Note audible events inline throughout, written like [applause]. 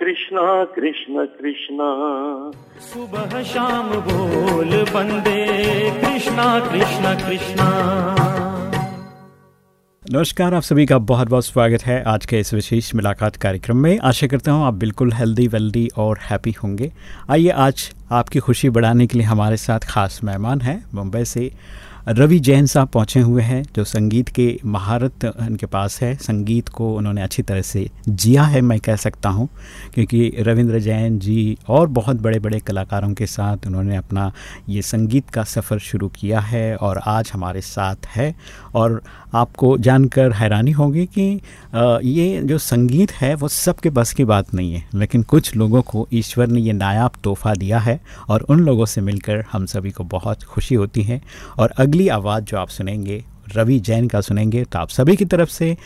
कृष्णा कृष्ण कृष्णा। सुबह शाम बोल बंदे कृष्णा कृष्ण कृष्णा। नमस्कार आप सभी का बहुत बहुत स्वागत है आज के इस विशेष मुलाकात कार्यक्रम में। आशा करता हूँ आप बिल्कुल हेल्दी वेल्दी और हैप्पी होंगे। आइए आज आपकी खुशी बढ़ाने के लिए हमारे साथ खास मेहमान हैं मुंबई से रवि जैन साहब पहुँचे हुए हैं, जो संगीत के महारत उनके पास है। संगीत को उन्होंने अच्छी तरह से जिया है, मैं कह सकता हूँ, क्योंकि रविंद्र जैन जी और बहुत बड़े बड़े कलाकारों के साथ उन्होंने अपना ये संगीत का सफ़र शुरू किया है और आज हमारे साथ है। और आपको जानकर हैरानी होगी कि ये जो संगीत है वो सबके बस की बात नहीं है, लेकिन कुछ लोगों को ईश्वर ने ये नायाब तोहफ़ा दिया है और उन लोगों से मिलकर हम सभी को बहुत खुशी होती है। और अगली आवाज़ जो आप सुनेंगे, रवि जैन का सुनेंगे तो आप सभी की तरफ़ से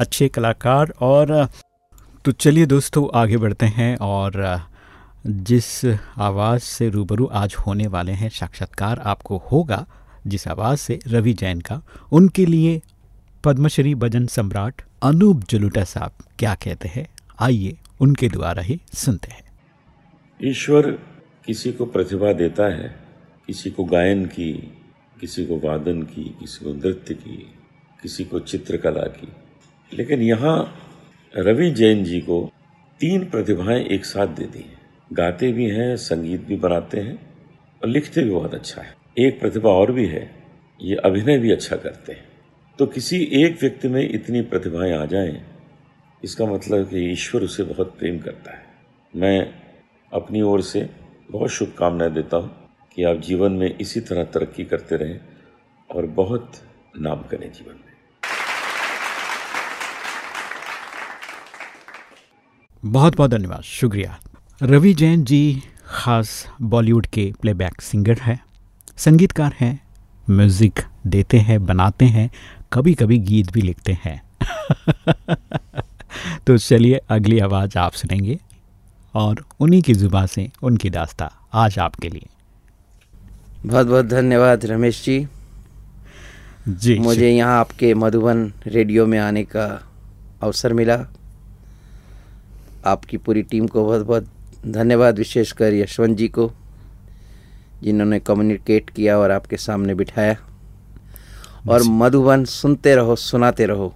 अच्छे कलाकार और तो चलिए दोस्तों आगे बढ़ते हैं और, जिस आवाज़ से रूबरू आज होने वाले हैं साक्षात्कार आपको होगा, जिस आवाज़ से रवि जैन का, उनके लिए पद्मश्री भजन सम्राट अनूप जलूटा साहब क्या कहते हैं? आइए उनके द्वारा ही सुनते हैं। ईश्वर किसी को प्रतिभा देता है, किसी को गायन की, किसी को वादन की, किसी को नृत्य की, किसी को चित्रकला की। लेकिन यहाँ रवि जैन जी को तीन प्रतिभाएँ एक साथ दे दी हैं। गाते भी हैं, संगीत भी बनाते हैं और लिखते भी बहुत अच्छा है। एक प्रतिभा और भी है, ये अभिनय भी अच्छा करते हैं। तो किसी एक व्यक्ति में इतनी प्रतिभाएँ आ जाएँ, इसका मतलब कि ईश्वर उसे बहुत प्रेम करता है। मैं अपनी ओर से बहुत शुभकामनाएँ देता हूँ कि आप जीवन में इसी तरह तरक्की करते रहें और बहुत नाम करें जीवन में। बहुत बहुत धन्यवाद, शुक्रिया। रवि जैन जी खास बॉलीवुड के प्लेबैक सिंगर हैं, संगीतकार हैं, म्यूज़िक देते हैं, बनाते हैं कभी कभी गीत भी लिखते हैं। [laughs] तो चलिए अगली आवाज़ आप सुनेंगे और उन्हीं की ज़ुबा से उनकी दास्ता आज आपके लिए। बहुत बहुत धन्यवाद रमेश जी। जी मुझे यहाँ आपके मधुबन रेडियो में आने का अवसर मिला। आपकी पूरी टीम को बहुत बहुत धन्यवाद विशेषकर यशवंत जी को जिन्होंने कम्युनिकेट किया और आपके सामने बिठाया। और मधुबन सुनते रहो सुनाते रहो।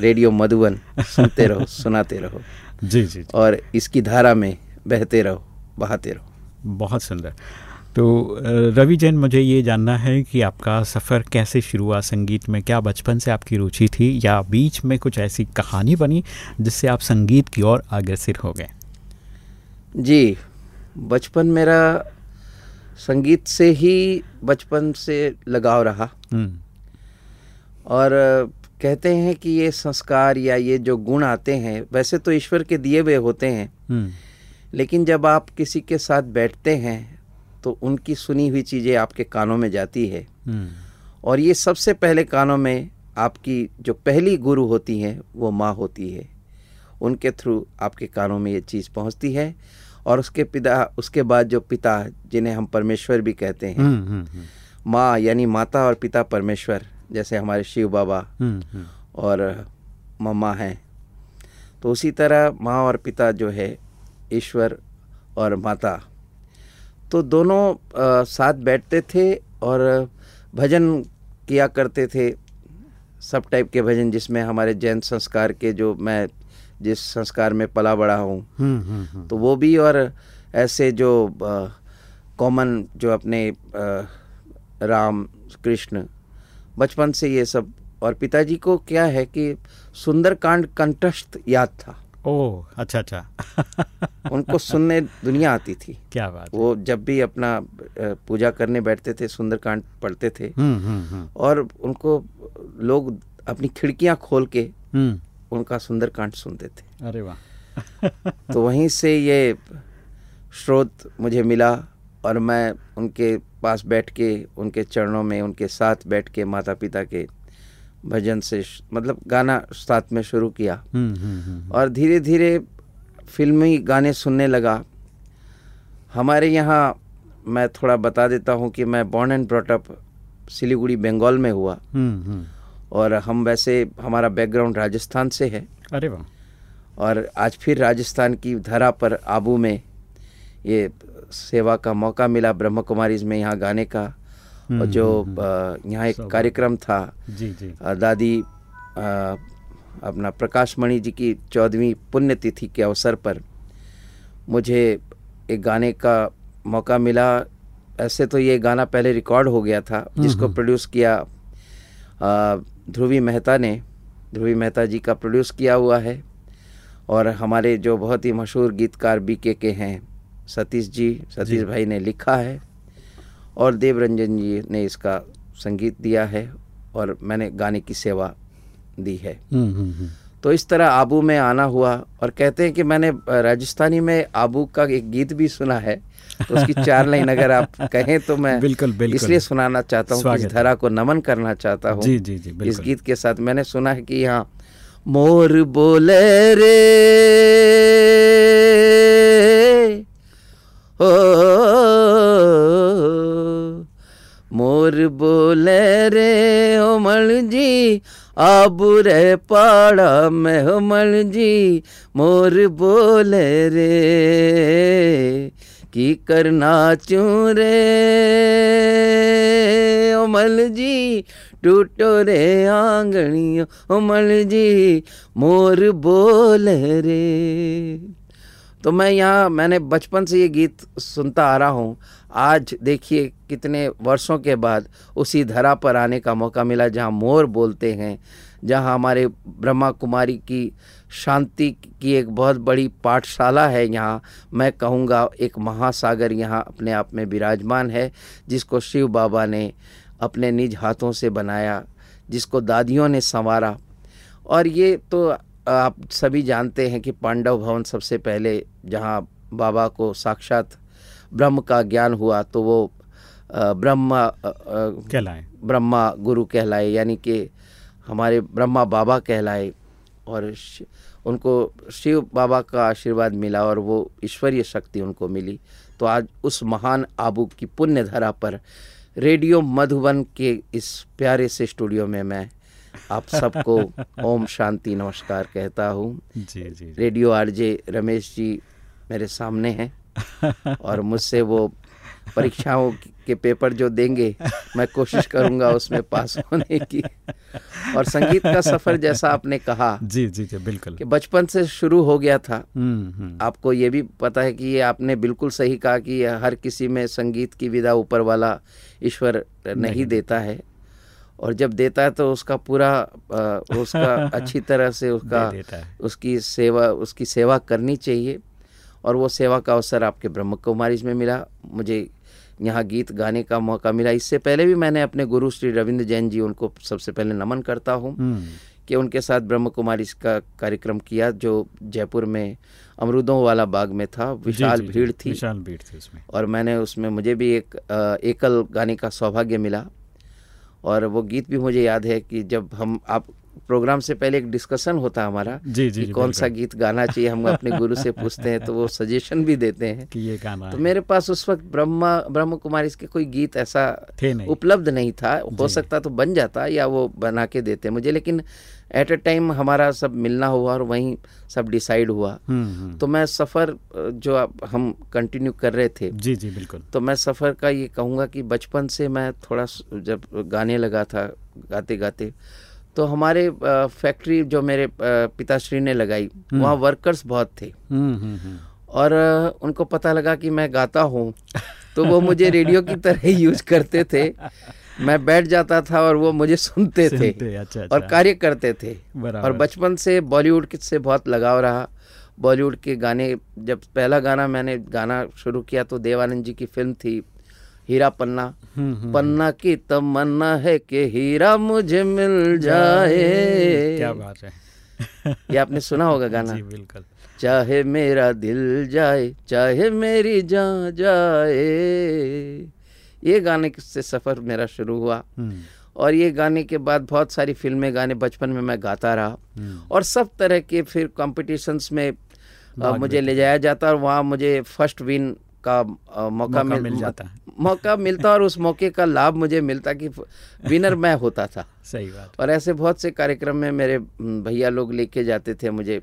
रेडियो मधुबन सुनते रहो सुनाते रहो। जी, जी और इसकी धारा में बहते रहो बहाते रहो। बहुत सुंदर। तो रवि जैन मुझे ये जानना है कि आपका सफ़र कैसे शुरू हुआ संगीत में? क्या बचपन से आपकी रुचि थी या बीच में कुछ ऐसी कहानी बनी जिससे आप संगीत की ओर अग्रसर हो गए? जी बचपन मेरा संगीत से ही बचपन से लगाव रहा। और कहते हैं कि ये संस्कार या ये जो गुण आते हैं वैसे तो ईश्वर के दिए हुए होते हैं। लेकिन जब आप किसी के साथ बैठते हैं तो उनकी सुनी हुई चीज़ें आपके कानों में जाती है। हम्म। और ये सबसे पहले कानों में आपकी जो पहली गुरु होती हैं वो माँ होती है। उनके थ्रू आपके कानों में ये चीज़ पहुँचती है। और उसके पिता उसके बाद जो पिता जिन्हें हम परमेश्वर भी कहते हैं। हम्म, हम्म, माँ यानी माता और पिता परमेश्वर। जैसे हमारे शिव बाबा और मम्मा हैं। तो उसी तरह माँ और पिता जो है ईश्वर और माता। तो दोनों आ, साथ बैठते थे और भजन किया करते थे। सब टाइप के भजन जिसमें हमारे जैन संस्कार के जो मैं जिस संस्कार में पला बड़ा हूँ। हम्म, हम्म, हम्म। तो वो भी और ऐसे जो कॉमन जो अपने आ, राम कृष्ण बचपन से ये सब। और पिताजी को क्या है कि सुंदरकांड कंठस्थ याद था। ओह अच्छा अच्छा। [laughs] उनको सुनने दुनिया आती थी। क्या बात वो जब भी अपना पूजा करने बैठते थे सुंदरकांड पढ़ते थे। हम्म, हम्म, हम्म। और उनको लोग अपनी खिड़कियाँ खोल के हुँ. उनका सुंदरकांड सुनते थे। अरे वाह। तो वहीं से ये स्रोत मुझे मिला और मैं उनके पास बैठ के उनके चरणों में उनके साथ बैठ के माता पिता के भजन से मतलब गाना साथ में शुरू किया। हम्म, हम्म, हम्म, और धीरे धीरे फिल्मी गाने सुनने लगा। हमारे यहाँ मैं थोड़ा बता देता हूँ कि मैं born and brought up Siliguri Bengal में हुआ। और हम वैसे हमारा बैकग्राउंड राजस्थान से है। अरे वाह। और आज फिर राजस्थान की धरा पर आबू में ये सेवा का मौका मिला ब्रह्म कुमारी में यहाँ गाने का। और जो यहाँ एक कार्यक्रम था। जी जी। दादी अपना प्रकाश मणि जी की चौदहवीं पुण्यतिथि के अवसर पर मुझे एक गाने का मौका मिला। ऐसे तो ये गाना पहले रिकॉर्ड हो गया था जिसको प्रोड्यूस किया ध्रुवी मेहता ने। ध्रुवी मेहता जी का प्रोड्यूस किया हुआ है। और हमारे जो बहुत ही मशहूर गीतकार बी के के हैं सतीश जी सतीश भाई ने लिखा है और देव रंजन जी ने इसका संगीत दिया है और मैंने गाने की सेवा दी है। हम्म, हम्म, हम्म। तो इस तरह आबू में आना हुआ और कहते हैं कि मैंने राजस्थानी में आबू का एक गीत भी सुना है तो उसकी चार लाइन अगर आप [laughs] कहें तो मैं बिल्कुल, बिल्कुल। इसलिए सुनाना चाहता हूँ इस धरा को नमन करना चाहता हूँ। जी, जी, जी, इस गीत के साथ मैंने सुना है कि यहाँ मोर बोले रे। ओ, मोर बोले रे ओमल जी आबुरे पाड़ा में ओमल जी मोर बोले रे, की करना चूं रे? ओमल जी टूटो रे आंगणियों ओमल जी मोर बोले रे। तो मैं यहाँ, मैंने बचपन से ये गीत सुनता आ रहा हूँ। आज देखिए कितने वर्षों के बाद उसी धरा पर आने का मौका मिला जहाँ मोर बोलते हैं, जहाँ हमारे ब्रह्मा कुमारी की शांति की एक बहुत बड़ी पाठशाला है। यहाँ मैं कहूँगा एक महासागर यहाँ अपने आप में विराजमान है, जिसको शिव बाबा ने अपने निज हाथों से बनाया, जिसको दादियों ने संवारा। और ये तो आप सभी जानते हैं कि पांडव भवन सबसे पहले जहाँ बाबा को साक्षात ब्रह्म का ज्ञान हुआ तो वो ब्रह्मा कहलाए। ब्रह्मा गुरु कहलाए यानी कि हमारे ब्रह्मा बाबा कहलाए और उनको शिव बाबा का आशीर्वाद मिला और वो ईश्वरीय शक्ति उनको मिली। तो आज उस महान आबू की पुण्य धरा पर रेडियो मधुबन के इस प्यारे से स्टूडियो में मैं आप सबको ओम शांति नमस्कार कहता हूँ। जी जी। रेडियो आरजे रमेश जी मेरे सामने हैं और मुझसे वो परीक्षाओं के पेपर जो देंगे मैं कोशिश करूँगा उसमें पास होने की। और संगीत का सफ़र जैसा आपने कहा जी जी जी बिल्कुल। कि बचपन से शुरू हो गया था। हम्म हम्म। आपको ये भी पता है कि ये आपने बिल्कुल सही कहा कि हर किसी में संगीत की विदा ऊपर वाला ईश्वर नहीं, नहीं। देता है। और जब देता है तो उसका पूरा उसका [laughs] अच्छी तरह से उसका दे। उसकी सेवा उसकी सेवा करनी चाहिए। और वो सेवा का अवसर आपके ब्रह्म कुमारी में मिला। मुझे यहाँ गीत गाने का मौका मिला। इससे पहले भी मैंने अपने गुरु श्री रविंद्र जैन जी उनको सबसे पहले नमन करता हूँ हम्म। कि उनके साथ ब्रह्म कुमारी का कार्यक्रम किया जो जयपुर में अमरूदों वाला बाग में था। विशाल भीड़ थी। विशाल भीड़ थी उसमें। और मैंने उसमें मुझे भी एक एकल गाने का सौभाग्य मिला। और वो गीत भी मुझे याद है कि जब हम आप प्रोग्राम से पहले एक डिस्कशन होता हमारा जी, जी, कि जी, कौन सा गीत गाना चाहिए हम अपने गुरु से पूछते हैं तो वो सजेशन भी देते हैं। कि ये गाना तो। मेरे पास उस वक्त ब्रह्मा ब्रह्म कुमारी के कोई गीत ऐसा उपलब्ध नहीं था। हो सकता तो बन जाता या वो बना के देते मुझे लेकिन एट अ टाइम हमारा सब मिलना हुआ और वहीं सब डिसाइड हुआ। हम्म हम्म। तो मैं सफ़र जो हम कंटिन्यू कर रहे थे। जी जी बिल्कुल। तो मैं सफ़र का ये कहूँगा कि बचपन से मैं थोड़ा जब गाने लगा था गाते गाते तो हमारे फैक्ट्री जो मेरे पिताश्री ने लगाई वहाँ वर्कर्स बहुत थे। हम्म हम्म हम्म। और उनको पता लगा कि मैं गाता हूँ तो वो मुझे रेडियो की तरह यूज़ करते थे। मैं बैठ जाता था और वो मुझे सुनते सुनते थे सुनते, अच्छा, और अच्छा। कार्य करते थे। और बचपन से बॉलीवुड से बहुत लगाव रहा। बॉलीवुड के गाने जब पहला गाना मैंने गाना शुरू किया तो देवानंद जी की फ़िल्म थी। हीरा पन्ना। हम्म, पन्ना की तमन्ना है कि हीरा मुझे मिल जाए। क्या बात है। ये आपने सुना होगा गाना? जी बिल्कुल। चाहे मेरा दिल जाए चाहे मेरी जान जाए। ये गाने से सफ़र मेरा शुरू हुआ। हम्म, और ये गाने के बाद बहुत सारी फ़िल्में गाने बचपन में मैं गाता रहा। हम्म। और सब तरह के फिर कॉम्पिटिशन्स में अ, मुझे ले जाया जाता और वहाँ मुझे फ़र्स्ट विन का अ, मौका, मौका मिल, मिल जाता। है। मौका मिलता और उस मौके का लाभ मुझे मिलता कि विनर मैं होता था। [laughs] सही बात। और ऐसे बहुत से कार्यक्रम में मेरे भैया लोग लेके जाते थे मुझे।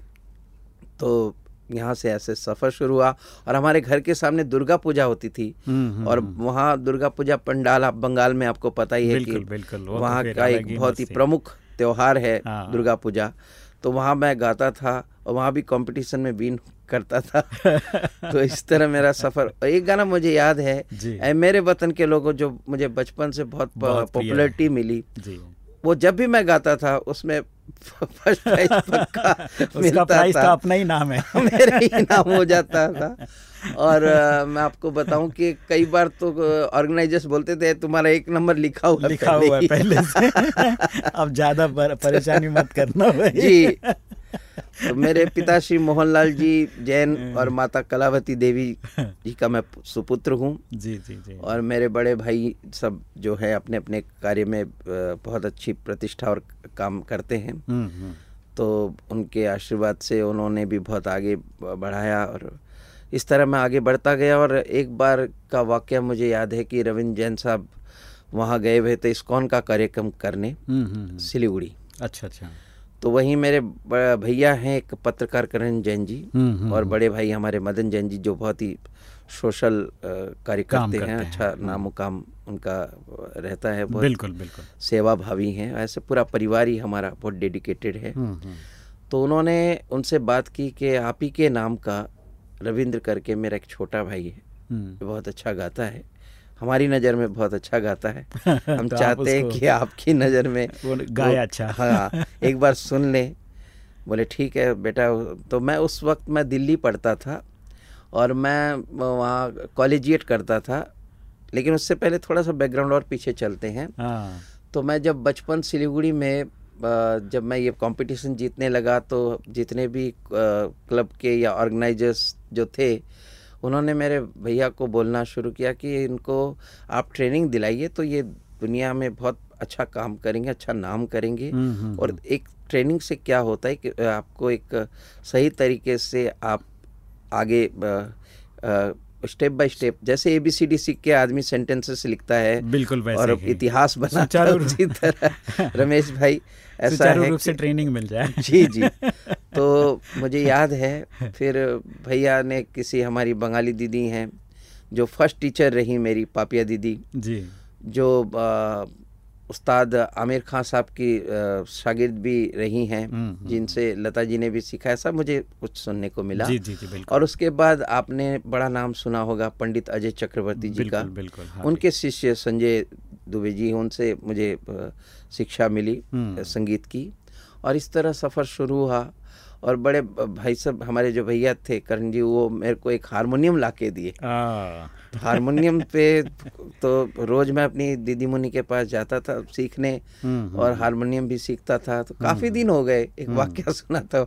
तो यहाँ से ऐसे सफ़र शुरू हुआ और हमारे घर के सामने दुर्गा पूजा होती थी। हम्म, हम्म, और वहाँ दुर्गा पूजा पंडाल आप बंगाल में आपको पता ही है कि बिल्कुल, तो वहाँ का एक बहुत ही प्रमुख त्योहार है हाँ। दुर्गा पूजा। तो वहाँ मैं गाता था और वहाँ भी कंपटीशन में विन करता था। तो इस तरह मेरा सफ़र। एक गाना मुझे याद है। ऐ मेरे वतन के लोगों जो मुझे बचपन से बहुत बहुत पॉपुलरिटी मिली जी। वो जब भी मैं गाता था उसमें फ़र्स्ट प्राइज [laughs] पक्का मिलता प्राइस था तो अपना ही नाम है। [laughs] मेरा ही नाम हो जाता था। और अ, मैं आपको बताऊँ कि कई बार तो ऑर्गेनाइजर्स बोलते थे तुम्हारा एक नंबर लिखा हुआ लिखा पहले हुआ है। पहले से। [laughs] अब ज़्यादा पर- परेशानी मत करना भाई। जी। तो मेरे पिताश्री मोहनलाल जी जैन [laughs] और माता कलावती देवी [laughs] जी का मैं सुपुत्र हूँ। जी जी जी। और मेरे बड़े भाई सब जो है अपने अपने कार्य में बहुत अच्छी प्रतिष्ठा और काम करते हैं। हम्म, हम्म, तो उनके आशीर्वाद से उन्होंने भी बहुत आगे बढ़ाया और इस तरह मैं आगे बढ़ता गया। और एक बार का वाक्य मुझे याद है कि रविंद्र जैन साहब वहाँ गए हुए थे इस्कॉन का कार्यक्रम करने हम्म, हम्म, हम्म। सिलीगुड़ी। अच्छा अच्छा। तो वहीं मेरे भैया हैं एक पत्रकार करण जैन जी हम्म, हम्म, और बड़े भाई हमारे मदन जैन जी जो बहुत ही सोशल कार्य करते हैं करते हैं, अच्छा नामो काम उनका रहता है बहुत। बिल्कुल बिल्कुल। सेवा भावी हैं ऐसे पूरा परिवार ही हमारा बहुत डेडिकेटेड है। हम्म, हम्म, तो उन्होंने उनसे बात की कि आप ही के नाम का रविंद्र करके मेरा एक छोटा भाई है हम्म। बहुत अच्छा गाता है। हमारी नज़र में बहुत अच्छा गाता है। [laughs] हम तो चाहते हैं कि आपकी नज़र में [laughs] वो गाए अच्छा। हाँ [laughs] एक बार सुन लें। बोले ठीक है बेटा। तो मैं उस वक्त मैं दिल्ली पढ़ता था और मैं वहाँ कॉलेजिएट करता था। लेकिन उससे पहले थोड़ा सा बैकग्राउंड और पीछे चलते हैं। हाँ। तो मैं जब बचपन सिलीगुड़ी में जब मैं ये कंपटीशन जीतने लगा तो जितने भी क्लब के या ऑर्गेनाइजर्स जो थे उन्होंने मेरे भैया को बोलना शुरू किया कि इनको आप ट्रेनिंग दिलाइए तो ये दुनिया में बहुत अच्छा काम करेंगे अच्छा नाम करेंगे। हम्म, हम्म, और एक ट्रेनिंग से क्या होता है कि आपको एक सही तरीके से आप आगे स्टेप बाय स्टेप जैसे ए बी सी डी सीख के आदमी सेंटेंसेस लिखता है बिल्कुल वैसे और। इतिहास बनाता है उसी तरह। [laughs] रमेश भाई ऐसा है रूप से ट्रेनिंग मिल जाए। [laughs] जी जी। तो मुझे याद है फिर भैया ने किसी हमारी बंगाली दीदी हैं जो फ़र्स्ट टीचर रही मेरी पापिया दीदी। जी। जो उस्ताद आमिर खान साहब की शागिद शागिर्द भी रही हैं हम्म, हम्म। जिनसे लता जी ने भी सीखा ऐसा मुझे कुछ सुनने को मिला। जी जी जी और उसके बाद आपने बड़ा नाम सुना होगा पंडित अजय चक्रवर्ती जी का। बिल्कुल बिल्कुल हाँ उनके शिष्य संजय दुबे जी उनसे मुझे शिक्षा मिली हम्म। संगीत की। और इस तरह सफ़र शुरू हुआ। और बड़े भाई सब हमारे जो भैया थे करण जी वो मेरे को एक हारमोनियम ला के दिए। [laughs] हारमोनियम पे तो रोज़ मैं अपनी दीदी मुनि के पास जाता था सीखने हम्म, और हारमोनियम भी सीखता था। तो काफ़ी दिन हो गए एक वाक्य सुना था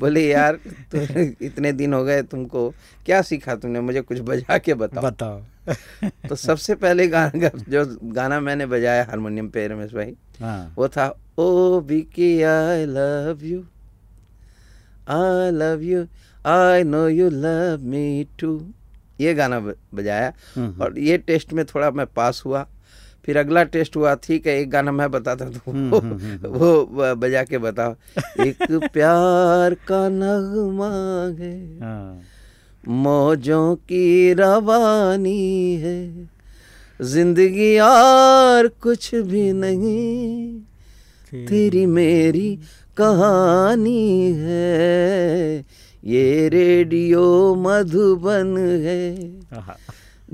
बोले यार तो [laughs] इतने दिन हो गए तुमको क्या सीखा तुमने? मुझे कुछ बजा के बताओ। बताओ। [laughs] तो सबसे पहले गाना जो गाना मैंने बजाया हारमोनियम पे रमेश भाई हाँ। वो था ओ Vicky I love you I love you I know you love me too ये गाना बजाया। और ये टेस्ट में थोड़ा मैं पास हुआ। फिर अगला टेस्ट हुआ ठीक है एक गाना मैं बताता तो वो, वो बजा के बताओ। एक प्यार का नगमा है। हाँ। मौजों की रवानी है। ज़िंदगी और कुछ भी नहीं। तेरी मेरी कहानी है। ये रेडियो मधुबन है।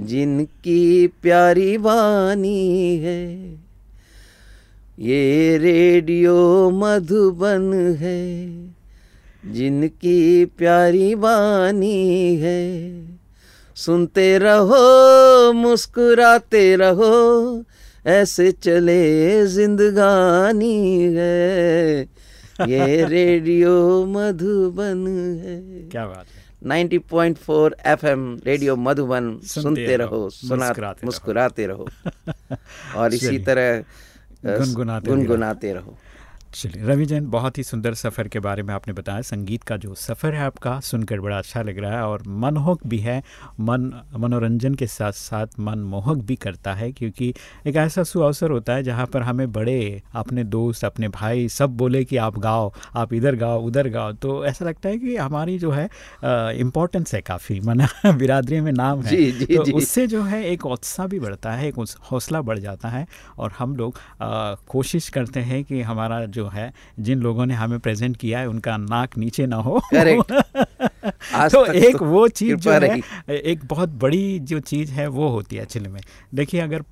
जिनकी प्यारी वाणी है। ये रेडियो मधुबन है। जिनकी प्यारी वाणी है। सुनते रहो मुस्कुराते रहो। ऐसे चले जिंदगानी है। ये रेडियो मधुबन है। क्या बात है। 90.4 एफएम रेडियो मधुबन सुनते सुनते रहो, सुना मुस्कुराते रहो। और [laughs] इसी तरह गुनगुनाते गुनगुनाते रहो। चलिए रवि जैन बहुत ही सुंदर सफ़र के बारे में आपने बताया। संगीत का जो सफ़र है आपका सुनकर बड़ा अच्छा लग रहा है और मनमोहक भी है। मन मनोरंजन के साथ साथ मनमोहक भी करता है क्योंकि एक ऐसा सुअवसर होता है जहाँ पर हमें बड़े अपने दोस्त अपने भाई सब बोले कि आप गाओ आप इधर गाओ उधर गाओ। तो ऐसा लगता है कि हमारी जो है इम्पोर्टेंस है काफ़ी मना [laughs] बिरादरी में नाम है। जी, जी, तो जी। उससे जो है एक उत्साह भी बढ़ता है एक हौसला बढ़ जाता है और हम लोग कोशिश करते हैं कि हमारा जो है जिन लोगों ने हमें प्रेजेंट किया है उनका नाक नीचे ना हो। [laughs] तो एक तो वो चीज़ जो है एक बहुत बड़ी जो चीज़ है वो होती है एक्चुअली में। देखिए अगर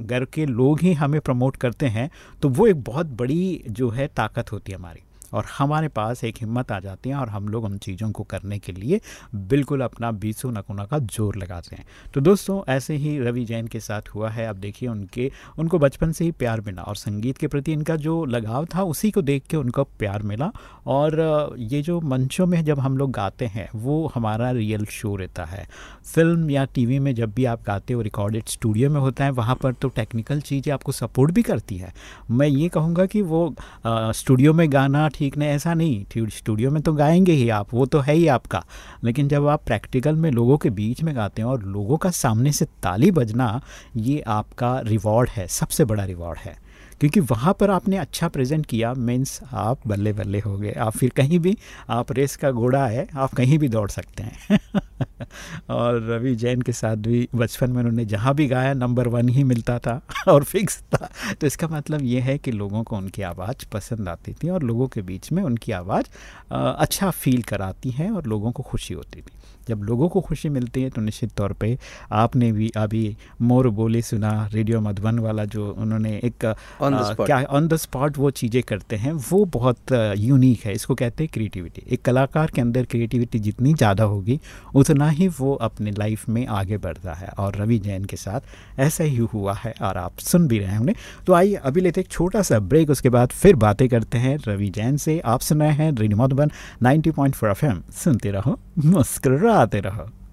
घर के लोग ही हमें प्रमोट करते हैं तो वो एक बहुत बड़ी जो है ताकत होती है हमारी। और हमारे पास एक हिम्मत आ जाती है और हम लोग उन चीज़ों को करने के लिए बिल्कुल अपना बीसों नकुना का ज़ोर लगाते हैं। तो दोस्तों, ऐसे ही रवि जैन के साथ हुआ है। आप देखिए उनके, उनको बचपन से ही प्यार मिला और संगीत के प्रति इनका जो लगाव था, उसी को देख के उनको प्यार मिला। और ये जो मंचों में जब हम लोग गाते हैं, वो हमारा रियल शो रहता है। फ़िल्म या टीवी में जब भी आप गाते हो रिकॉर्डेड स्टूडियो में होता है, वहाँ पर तो टेक्निकल चीज़ें आपको सपोर्ट भी करती है। मैं ये कहूँगा कि वो स्टूडियो में गाना ठीक नहीं, ऐसा नहीं। स्टूडियो में तो गाएँगे ही आप, वो तो है ही आपका। लेकिन जब आप प्रैक्टिकल में लोगों के बीच में गाते हैं और लोगों का सामने से ताली बजना, ये आपका रिवॉर्ड है, सबसे बड़ा रिवॉर्ड है। क्योंकि वहाँ पर आपने अच्छा प्रेजेंट किया मीन्स आप बल्ले बल्ले हो गए। आप फिर कहीं भी, आप रेस का घोड़ा है, आप कहीं भी दौड़ सकते हैं। [laughs] और रवि जैन के साथ भी बचपन में उन्होंने जहाँ भी गाया नंबर वन ही मिलता था [laughs] और फिक्स था। तो इसका मतलब ये है कि लोगों को उनकी आवाज़ पसंद आती थी और लोगों के बीच में उनकी आवाज़ अच्छा फील कराती है और लोगों को खुशी होती थी। जब लोगों को खुशी मिलती है तो निश्चित तौर पे आपने भी अभी मोर बोले सुना रेडियो मधुबन वाला जो उन्होंने एक On spot. क्या ऑन द स्पॉट वो चीज़ें करते हैं वो बहुत यूनिक है। इसको कहते हैं क्रिएटिविटी एक कलाकार के अंदर क्रिएटिविटी जितनी ज़्यादा होगी उतना ही वो अपने लाइफ में आगे बढ़ता है। और रवि जैन के साथ ऐसा ही हुआ है और आप सुन भी रहे हैं उन्हें तो आइए अभी लेते एक छोटा सा ब्रेक उसके बाद फिर बातें करते हैं रवि जैन से। आप सुन रहे हैं रेडियो मधुबन 90.4 पॉइंट सुनते रहो। मुस्कुराते रहो।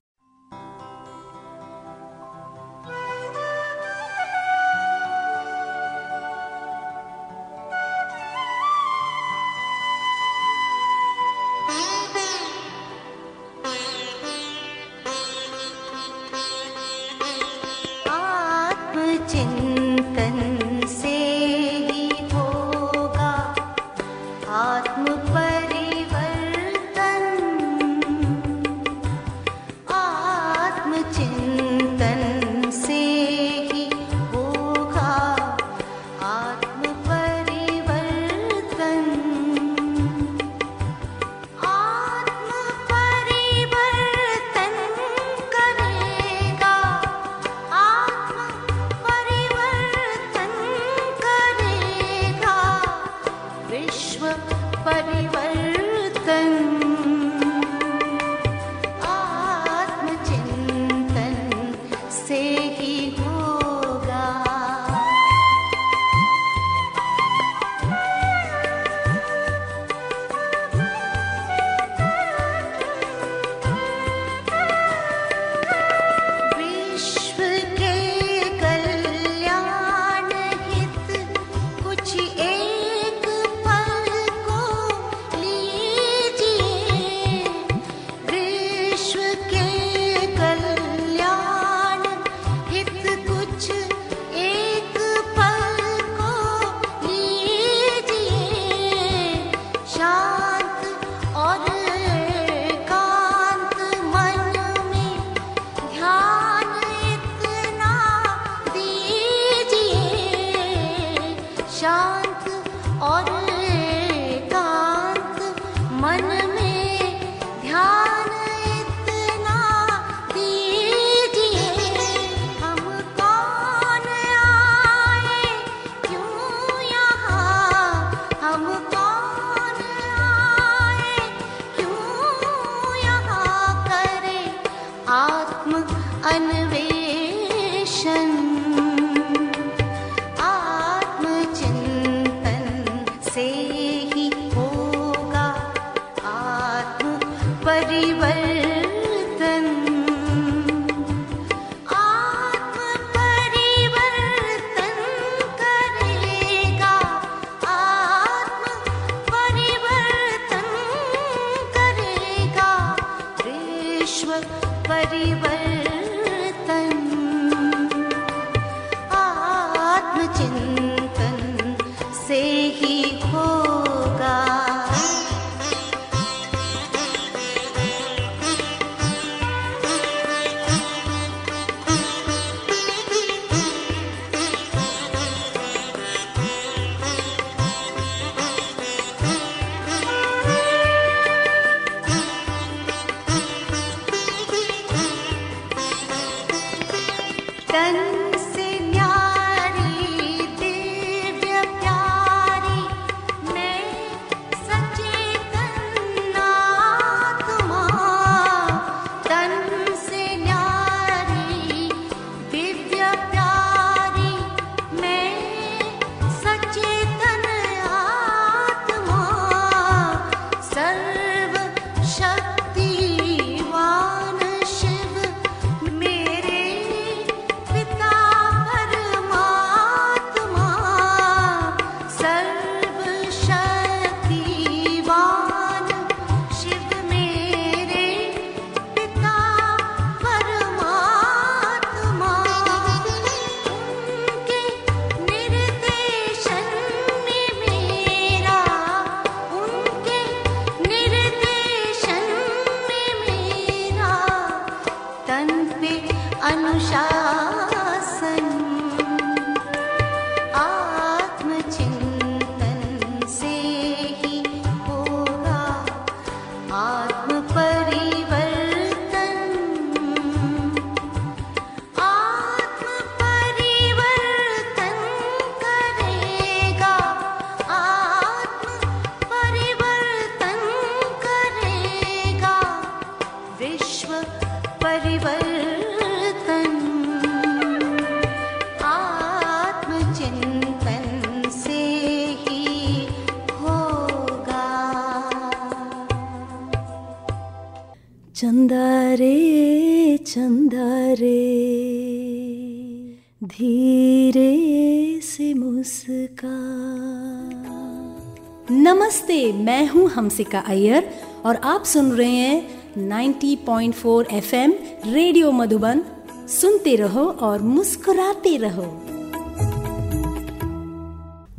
हूँ हमसिका अय्यर और आप सुन रहे हैं 90.4 एफएम रेडियो मधुबन। सुनते रहो और मुस्कुराते रहो।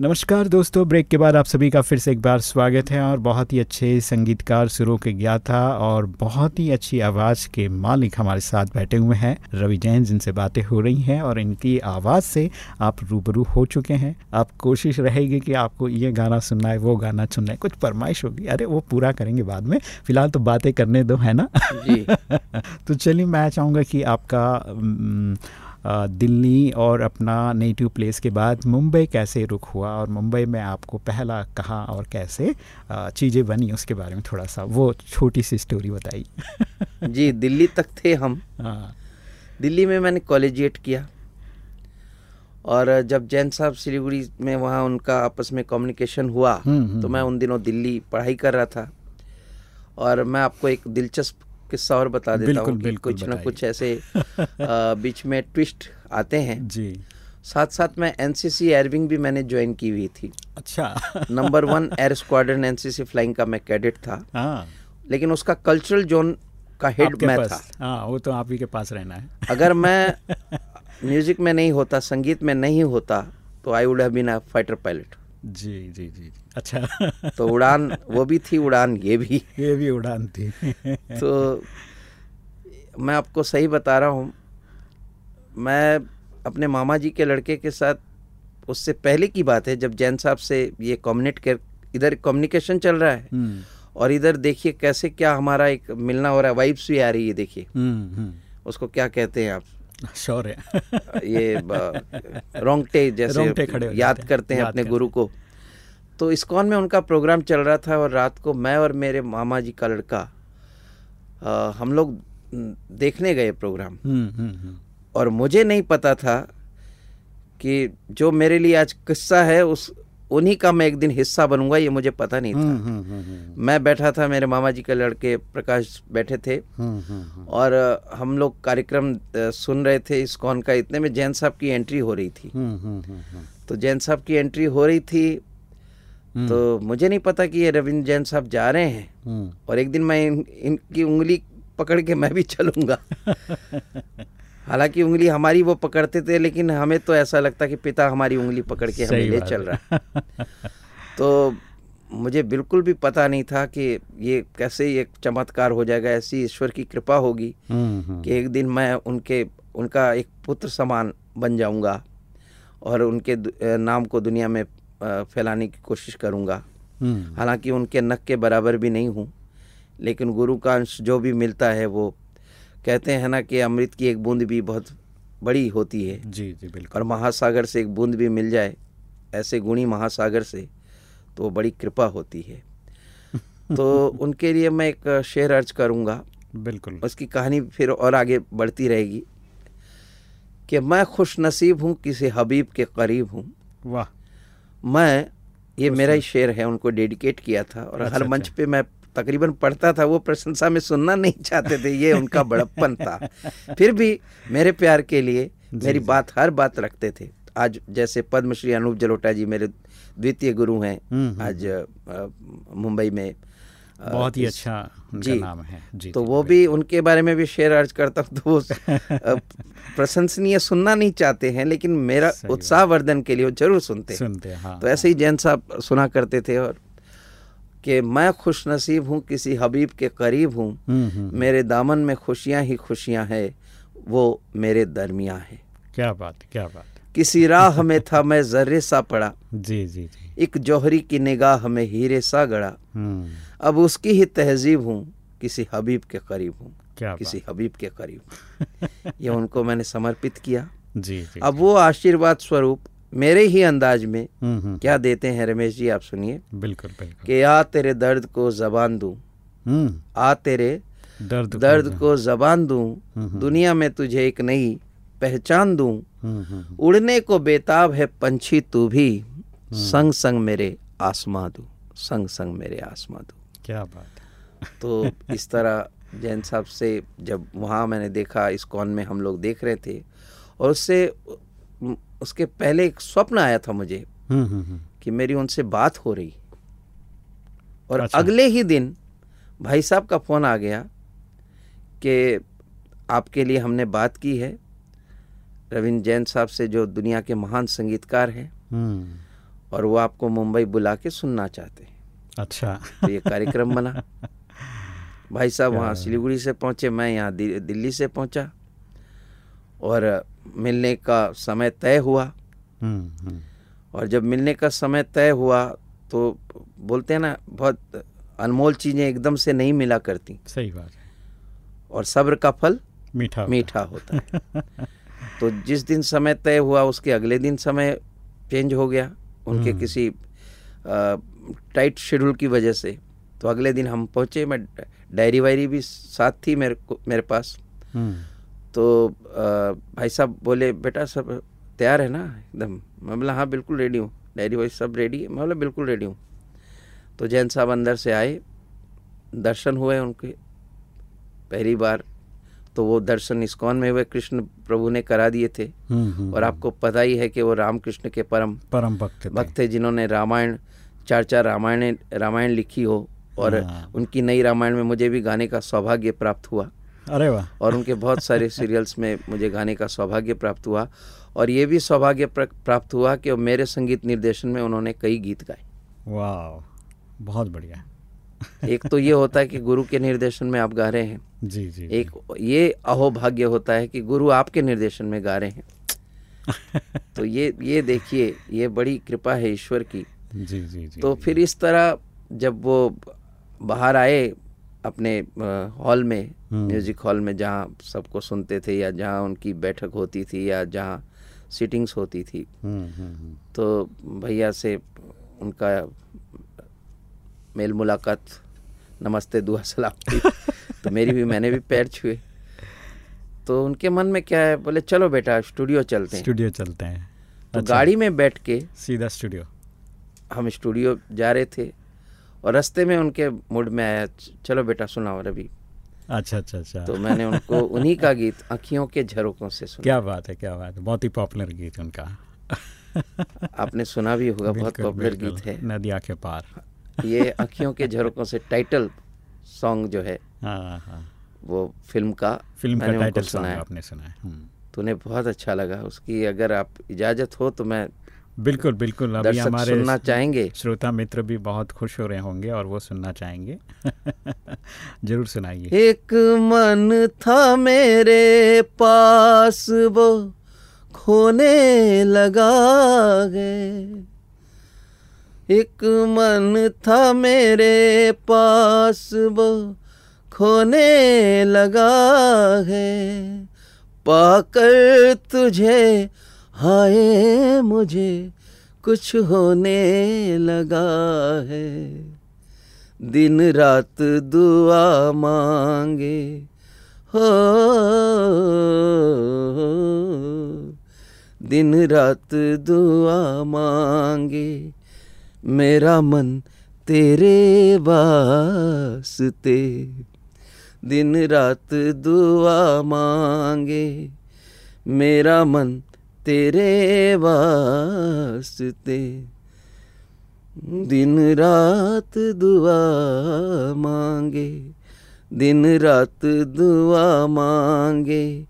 नमस्कार दोस्तों ब्रेक के बाद आप सभी का फिर से एक बार स्वागत है और बहुत ही अच्छे संगीतकार सुरों के ज्ञाता और बहुत ही अच्छी आवाज़ के मालिक हमारे साथ बैठे हुए हैं। रवि जैन जिनसे बातें हो रही हैं और इनकी आवाज़ से आप रूबरू हो चुके हैं। आप कोशिश रहेगी कि आपको ये गाना सुनना है वो गाना सुनना है। कुछ फरमाइश होगी। अरे वो पूरा करेंगे बाद में। फ़िलहाल तो बातें करने दो है ना? जी। [laughs] तो चलिए मैं चाहूँगा कि आपका दिल्ली और अपना नेटिव प्लेस के बाद मुंबई कैसे रुख हुआ और मुंबई में आपको पहला कहाँ और कैसे चीज़ें बनी उसके बारे में थोड़ा सा वो छोटी सी स्टोरी बताइए। [laughs] जी दिल्ली तक थे हम। हाँ। दिल्ली में मैंने कॉलेजिएट किया। और जब जैन साहब सिलीगुड़ी में वहाँ उनका आपस में कम्युनिकेशन हुआ हम्म, हम्म, तो मैं उन दिनों दिल्ली पढ़ाई कर रहा था। और मैं आपको एक दिलचस्प किस्सा और बता देता बिल्कुल, हूँ बिल्कुल कुछ ना कुछ ऐसे बीच में ट्विस्ट आते हैं। जी। साथ साथ में एनसीसी एयरविंग भी मैंने ज्वाइन की हुई थी। अच्छा। Number one air squadron NCC flying का मैं कैडेट था। हाँ। लेकिन उसका कल्चरल जोन का हेड मैं था। हाँ वो तो आप ही के पास रहना है। अगर मैं [laughs] म्यूज़िक में नहीं होता संगीत में नहीं होता तो I would have been a fighter pilot जी जी जी। अच्छा। तो उड़ान वो भी थी उड़ान ये भी। ये भी उड़ान थी। तो मैं आपको सही बता रहा हूँ मैं अपने मामा जी के लड़के के साथ उससे पहले की बात है जब जैन साहब से ये कम्युनिट कर इधर कम्युनिकेशन चल रहा है हम्म। और इधर देखिए कैसे क्या हमारा एक मिलना हो रहा है वाइब्स भी आ रही है देखिए। हम्म हम्म। उसको क्या कहते हैं आप? श्योर है ये रोंगटे जैसे रोंगटे खड़े याद करते हैं अपने गुरु को। तो इस्कॉन में उनका प्रोग्राम चल रहा था और रात को मैं और मेरे मामा जी का लड़का हम लोग देखने गए प्रोग्राम। हम्म हम्म हम्म। और मुझे नहीं पता था कि जो मेरे लिए आज किस्सा है उस उन्हीं का मैं एक दिन हिस्सा बनूँगा ये मुझे पता नहीं था। मैं बैठा था मेरे मामा जी के लड़के प्रकाश बैठे थे। और हम लोग कार्यक्रम सुन रहे थे इस्कॉन का। इतने में जैन साहब की एंट्री हो रही थी। तो जैन साहब की एंट्री हो रही थी तो मुझे नहीं पता कि ये रविंद्र जैन साहब जा रहे हैं हम्म। और एक दिन मैं इन, इनकी उंगली पकड़ के मैं भी चलूँगा। [laughs] हालाँकि उंगली हमारी वो पकड़ते थे लेकिन हमें तो ऐसा लगता कि पिता हमारी उंगली पकड़ के हमें ले चल रहा [laughs] तो मुझे बिल्कुल भी पता नहीं था कि ये कैसे ये चमत्कार हो जाएगा ऐसी ईश्वर की कृपा होगी हम्म हम्म। कि एक दिन मैं उनके उनका एक पुत्र समान बन जाऊँगा और उनके नाम को दुनिया में फैलाने की कोशिश करूँगा। हम्म। हालाँकि उनके नक के बराबर भी नहीं हूँ लेकिन गुरु का अंश जो भी मिलता है वो कहते हैं ना कि अमृत की एक बूंद भी बहुत बड़ी होती है। जी जी बिल्कुल। और महासागर से एक बूंद भी मिल जाए ऐसे गुणी महासागर से तो वो बड़ी कृपा होती है। [laughs] तो उनके लिए मैं एक शेर अर्ज़ करूँगा। बिल्कुल। उसकी कहानी फिर और आगे बढ़ती रहेगी कि मैं खुश नसीब हूँ किसी हबीब के करीब हूँ। वाह। मैं ये मेरा ही। शेर है उनको डेडिकेट किया था और अच्छा, हर मंच अच्छा। पे मैं तकरीबन पढ़ता था वो प्रशंसा में सुनना नहीं चाहते थे ये उनका [laughs] बड़प्पन था। फिर भी मेरे प्यार के लिए मेरी बात हर बात रखते थे। आज जैसे पद्मश्री अनूप जलोटा जी मेरे द्वितीय गुरु हैं हम्म, हम्म, आज मुंबई में बहुत ही अच्छा उनका जी। नाम है। जी तो वो भी उनके बारे में भी शेयर अर्ज़ करता हूँ तो वो [laughs] प्रशंसनीय सुनना नहीं चाहते हैं लेकिन मेरा सही उत्साह वर्धन के लिए वो ज़रूर सुनते हैं। सुनते हैं, हाँ तो ऐसे ही जैन साहब सुना करते थे और कि मैं खुश नसीब हूँ किसी हबीब के करीब हूँ हम्म हम्म। मेरे दामन में खुशियाँ ही खुशियाँ हैं वो मेरे दरमिया है। क्या बात क्या बात। किसी राह में था मैं जर्रे सा पड़ा। जी जी जी। एक जौहरी की निगाह में हीरे सा गड़ा हम्म। अब उसकी ही तहजीब हूँ किसी हबीब के करीब हूँ किसी हबीब के करीब ये उनको मैंने समर्पित किया। [laughs] जी जी अब वो आशीर्वाद स्वरूप मेरे ही अंदाज में हम्म हम्म। क्या देते हैं रमेश जी आप सुनिए। बिल्कुल बिल्कुल। कि आ तेरे दर्द को जबान दूँ। आ तेरे दर्द दर्द को जबान दूँ। दुनिया में तुझे एक नई पहचान दूँ। उड़ने को बेताब है पंछी तू भी। संग संग मेरे आसमां दू संग संग मेरे आसमां दू। क्या बात तो इस तरह जैन साहब से जब वहाँ मैंने देखा इस कौन में हम लोग देख रहे थे और उससे उसके पहले एक स्वप्न आया था मुझे हम्म हम्म हम्म, कि मेरी उनसे बात हो रही। और अच्छा। अगले ही दिन भाई साहब का फ़ोन आ गया कि आपके लिए हमने बात की है। रविंद्र जैन साहब से जो दुनिया के महान संगीतकार हैं और वो आपको मुंबई बुला के सुनना चाहते हैं। अच्छा। तो ये कार्यक्रम बना। [laughs] भाई साहब वहाँ सिलीगुड़ी से पहुँचे मैं यहाँ दिल्ली से पहुँचा। और मिलने का समय तय हुआ। हम्म हम्म, और जब मिलने का समय तय हुआ तो बोलते हैं ना बहुत अनमोल चीज़ें एकदम से नहीं मिला करती। सही बात है। और सब्र का फल मीठा मीठा होता है। [laughs] तो जिस दिन समय तय हुआ उसके अगले दिन समय चेंज हो गया। उनके किसी टाइट शेड्यूल की वजह से। तो अगले दिन हम पहुँचे मैं डायरी वायरी भी साथ थी मेरे को मेरे पास। हम्म, तो भाई साहब बोले बेटा सब तैयार है ना? एकदम। मैं बोला हाँ बिल्कुल रेडी हूँ। डायरी वाइज सब रेडी है। मैं बोला बिल्कुल रेडी हूँ। तो जैन साहब अंदर से आए दर्शन हुए उनके। पहली बार तो वो दर्शन इस्कॉन में हुए कृष्ण प्रभु ने करा दिए थे। हम्म, हम्म, और आपको पता ही है कि वो रामकृष्ण के परम परम भक्त भक्त थे जिन्होंने रामायण चार चार रामायण रामायण लिखी हो और हाँ। उनकी नई रामायण में मुझे भी गाने का सौभाग्य प्राप्त हुआ। अरे वाह। और उनके बहुत सारे [laughs] सीरियल्स में मुझे गाने का सौभाग्य प्राप्त हुआ। और ये भी सौभाग्य प्राप्त हुआ कि मेरे संगीत निर्देशन में उन्होंने कई गीत गाए। वाह बहुत बढ़िया। एक तो ये होता है कि गुरु के निर्देशन में आप गा रहे हैं। जी जी एक ये अहोभाग्य होता है कि गुरु आपके निर्देशन में गा रहे हैं। [laughs] तो ये ये देखिए ये बड़ी कृपा है ईश्वर की। जी जी जी तो फिर इस तरह जब वो बाहर आए अपने हॉल में म्यूज़िक हॉल में जहाँ सबको सुनते थे या जहाँ उनकी बैठक होती थी या जहाँ सीटिंग्स होती थी हम्म हम्म हम्म, तो भैया से उनका मेल मुलाकात नमस्ते दुआ सलाम तो मेरी भी मैंने भी पैर छुए। तो उनके मन में क्या है बोले चलो बेटा स्टूडियो चलते हैं। स्टूडियो चलते हैं। तो अच्छा। गाड़ी में बैठ के सीधा स्टूडियो। हम स्टूडियो जा रहे थे और रास्ते में उनके मूड में आया चलो बेटा सुनाओ रवि अच्छा अच्छा अच्छा। तो मैंने उनको उन्हीं का गीत अखियों के झरोकों से सुना। क्या बात है क्या बात है। बहुत ही पॉपुलर गीत उनका। आपने सुना भी होगा बहुत पॉपुलर गीत है। नदिया के पार। ये अखियों के झरोकों से टाइटल सॉन्ग जो है हाँ हाँ। वो फ़िल्म का फ़िल्म का टाइटल सॉन्ग सुनाया आपने सुना है। हम्म। तो उन्हें बहुत अच्छा लगा। उसकी अगर आप इजाज़त हो तो मैं बिल्कुल बिल्कुल। अभी हमारे सुनना चाहेंगे। श्रोता मित्र भी बहुत खुश हो रहे होंगे और वो सुनना चाहेंगे। [laughs] ज़रूर सुनाइए। एक मन था मेरे पास वो खोने लगा है। एक मन था मेरे पास, वो खोने लगा है। पाकर तुझे, हाय मुझे, कुछ होने लगा है। दिन रात दुआ मांगे, हो। दिन रात दुआ मांगे मेरा मन तेरे वास्ते। दिन रात दुआ मांगे, मेरा मन तेरे वास्ते। दिन रात दुआ मांगे, दिन रात दुआ मांगे,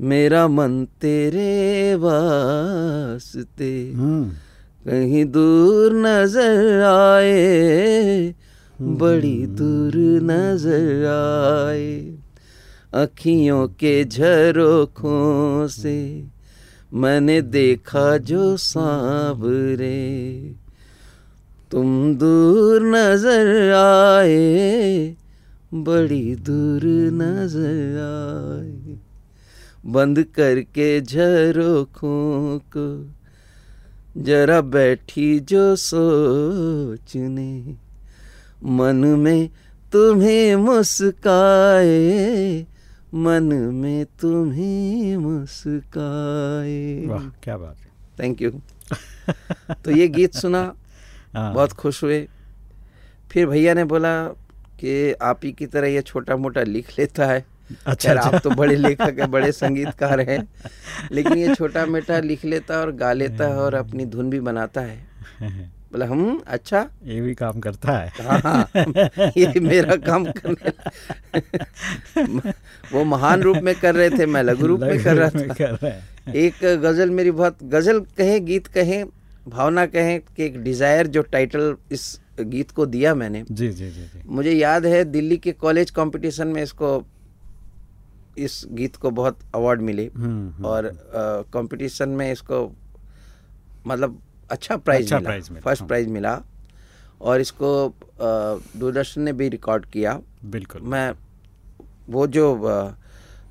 मेरा मन तेरे वास्ते। हम्म कहीं दूर नज़र आए, बड़ी दूर नज़र आए। अखियों के झरोखों से मैंने देखा जो सांवरे। तुम दूर नज़र आए, बड़ी दूर नज़र आए। बंद करके झरोखों को जरा बैठी जो सोचने। मन में तुम्हें मुस्काए मन में तुम्हें मुस्काए। वाह क्या बात है। थैंक यू तो ये गीत सुना [laughs] हाँ, बहुत खुश हुए। फिर भैया ने बोला कि आप ही की तरह ये छोटा मोटा लिख लेता है। अच्छा, अच्छा। आप तो बड़े लेखक हैं बड़े संगीतकार हैं लेकिन ये छोटा मेटा लिख लेता और गा लेता है और अपनी धुन भी बनाता है। बोला हम अच्छा? ये भी काम करता है। हाँ हाँ ये मेरा काम करने [laughs] वो महान रूप में कर रहे थे मैं लघु रूप में कर रहा था। कर रहे एक गज़ल मेरी बहुत गज़ल कहें गीत कहें भावना कहें कि एक डिज़ायर जो टाइटल इस गीत को दिया मैंने। जी जी जी जी। मुझे याद है दिल्ली के कॉलेज कंपटीशन में इसको इस गीत को बहुत अवार्ड मिले हम्म, हम्म, और कंपटीशन में इसको मतलब अच्छा प्राइज अच्छा मिला। मिला, फ़र्स्ट हाँ। प्राइज मिला और इसको दूरदर्शन ने भी रिकॉर्ड किया। बिल्कुल। मैं वो जो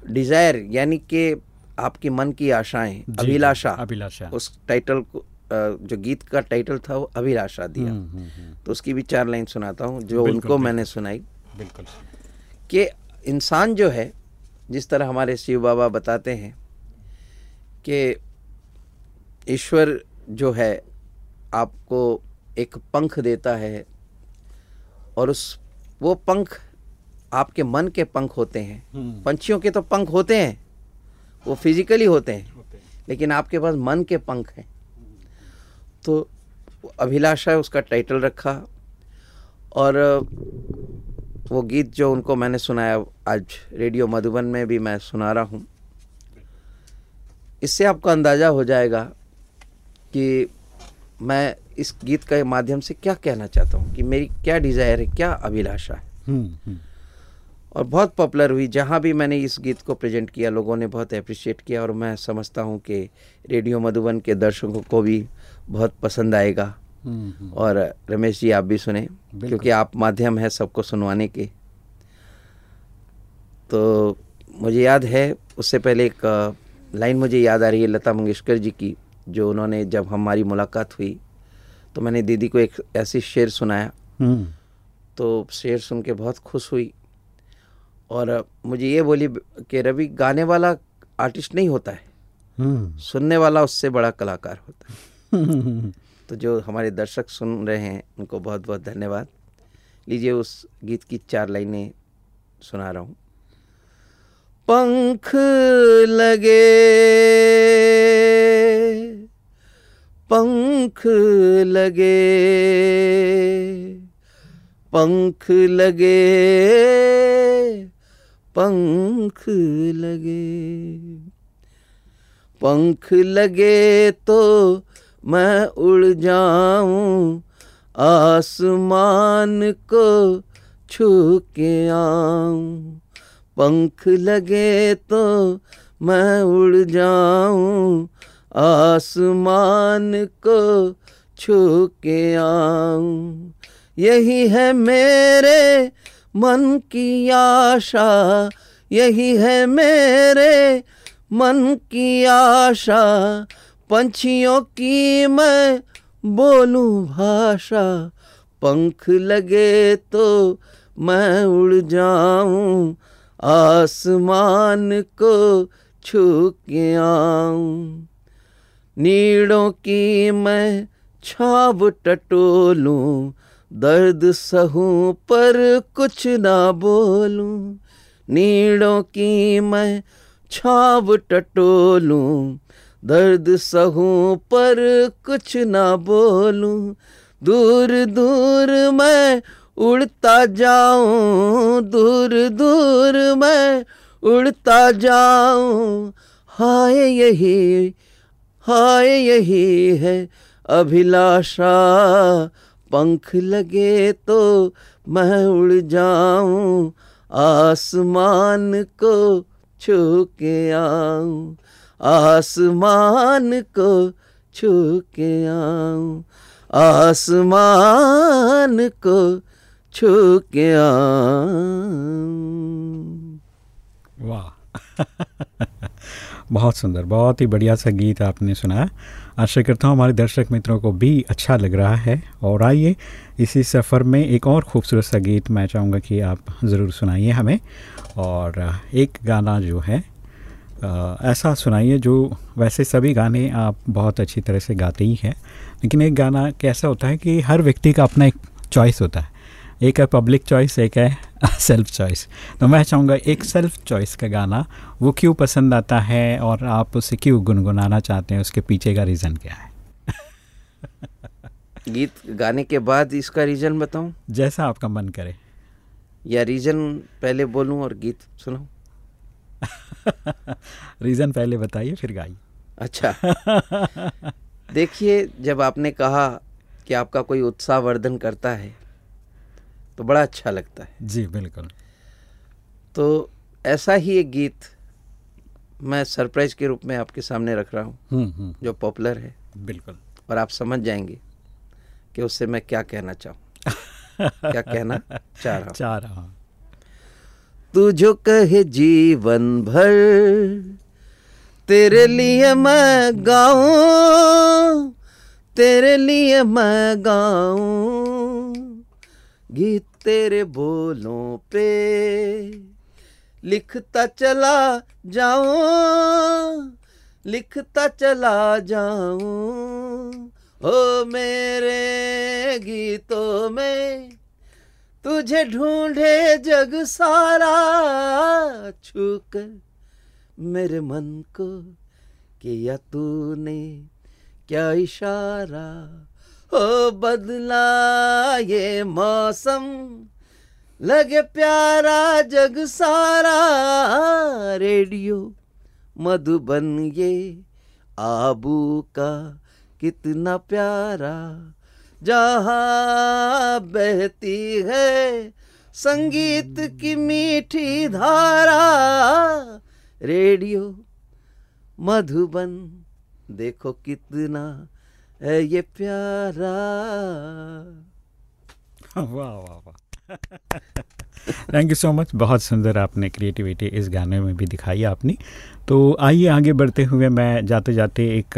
डिज़ायर यानी कि आपकी मन की आशाएँ अभिलाषा अभिलाषा। उस टाइटल को जो गीत का टाइटल था वो अभिलाषा दिया। हम्म, हम्म, हम्म, तो उसकी भी चार लाइन सुनाता हूँ जो उनको मैंने सुनाई। बिल्कुल। कि इंसान जो है जिस तरह हमारे शिव बाबा बताते हैं कि ईश्वर जो है आपको एक पंख देता है और उस वो पंख आपके मन के पंख होते हैं। हम्म। पंछियों के तो पंख होते हैं वो फिजिकली होते हैं लेकिन आपके पास मन के पंख हैं। तो अभिलाषा है उसका टाइटल रखा और वो गीत जो उनको मैंने सुनाया आज रेडियो मधुबन में भी मैं सुना रहा हूँ। इससे आपको अंदाज़ा हो जाएगा कि मैं इस गीत के माध्यम से क्या कहना चाहता हूँ कि मेरी क्या डिज़ायर है क्या अभिलाषा है। हम्म, हम्म, और बहुत पॉपुलर हुई जहाँ भी मैंने इस गीत को प्रेजेंट किया लोगों ने बहुत अप्रिशिएट किया और मैं समझता हूँ कि रेडियो मधुबन के दर्शकों को भी बहुत पसंद आएगा। और रमेश जी आप भी सुने क्योंकि आप माध्यम है सबको सुनवाने के। तो मुझे याद है उससे पहले एक लाइन मुझे याद आ रही है लता मंगेशकर जी की जो उन्होंने जब हमारी मुलाकात हुई तो मैंने दीदी को एक ऐसी शेर सुनाया। हम्म, तो शेर सुन के बहुत खुश हुई। और मुझे ये बोली कि रवि गाने वाला आर्टिस्ट नहीं होता है। हम्म, सुनने वाला उससे बड़ा कलाकार होता है। [laughs] तो जो हमारे दर्शक सुन रहे हैं, उनको बहुत बहुत धन्यवाद। लीजिए उस गीत की चार लाइनें सुना रहा हूँ। पंख लगे पंख लगे पंख लगे पंख लगे पंख लगे तो मैं उड़ जाऊँ आसमान को छू के आऊँ। पंख लगे तो मैं उड़ जाऊँ आसमान को छू के आऊँ। यही है मेरे मन की आशा, यही है मेरे मन की आशा पंछियों की मैं बोलूँ भाषा। पंख लगे तो मैं उड़ जाऊँ, आसमान को छू के आऊँ। नीड़ों की मैं छाव टटोलूं, दर्द सहूं पर कुछ ना बोलूँ। नीड़ों की मैं छाव टटोलूं दर्द सहूं पर कुछ ना बोलूँ। दूर दूर मैं उड़ता जाऊँ, दूर दूर मैं उड़ता जाऊँ। हाय यही हाय यही है अभिलाषा। पंख लगे तो मैं उड़ जाऊँ, आसमान को छू के आऊँ। आसमान को छू के आऊँ। आसमान को छू के आऊँ। वाह। बहुत सुंदर, बहुत ही बढ़िया सा गीत आपने सुनाया। आशा करता हूँ हमारे दर्शक मित्रों को भी अच्छा लग रहा है। और आइए, इसी सफ़र में एक और खूबसूरत सा गीत मैं चाहूँगा कि आप ज़रूर सुनाइए हमें। और एक गाना जो है ऐसा सुनाइए जो वैसे सभी गाने आप बहुत अच्छी तरह से गाते ही हैं लेकिन एक गाना कैसा होता है कि हर व्यक्ति का अपना एक चॉइस होता है। एक है पब्लिक चॉइस एक है [laughs] सेल्फ चॉइस तो मैं चाहूँगा एक सेल्फ चॉइस का गाना वो क्यों पसंद आता है और आप उसे क्यों गुनगुनाना चाहते हैं उसके पीछे का रीज़न क्या है? [laughs] गीत गाने के बाद इसका रीजन बताऊँ? जैसा आपका मन करे। या रीजन पहले बोलूँ और गीत सुनाऊं? [laughs] रीज़न पहले बताइए फिर गाइए। अच्छा। देखिए जब आपने कहा कि आपका कोई उत्साहवर्धन करता है तो बड़ा अच्छा लगता है। जी बिल्कुल। तो ऐसा ही एक गीत मैं सरप्राइज़ के रूप में आपके सामने रख रहा हूँ। हम्म हम्म। जो पॉपुलर है। बिल्कुल। और आप समझ जाएँगे कि उससे मैं क्या कहना चाहूँ। क्या कहना [laughs] चाह रहा हूँ? चाह रहा हूँ। तू जो कहे जीवन भर, तेरे लिए मैं गाऊं, तेरे लिए मैं गाऊं। गीत तेरे बोलों पे लिखता चला जाऊँ, लिखता चला जाऊँ। ओ मेरे गीतों में तुझे ढूंढे जग सारा छूकर मेरे मन को किया तूने क्या इशारा? हो बदला ये मौसम, लगे प्यारा जग सारा। रेडियो मधुबन ये आबू का कितना प्यारा जहाँ बहती है संगीत की मीठी धारा, रेडियो मधुबन, देखो कितना है ये प्यारा। वाह वाह वाह। थैंक यू सो मच बहुत सुंदर आपने क्रिएटिविटी इस गाने में भी दिखाई आपने। तो आइए आगे बढ़ते हुए मैं जाते जाते एक